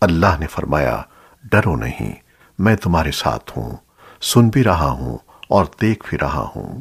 اللہ نے فرمایا، ڈرو نہیں، میں تمہارے ساتھ ہوں، سن بھی رہا ہوں اور دیکھ بھی رہا ہوں۔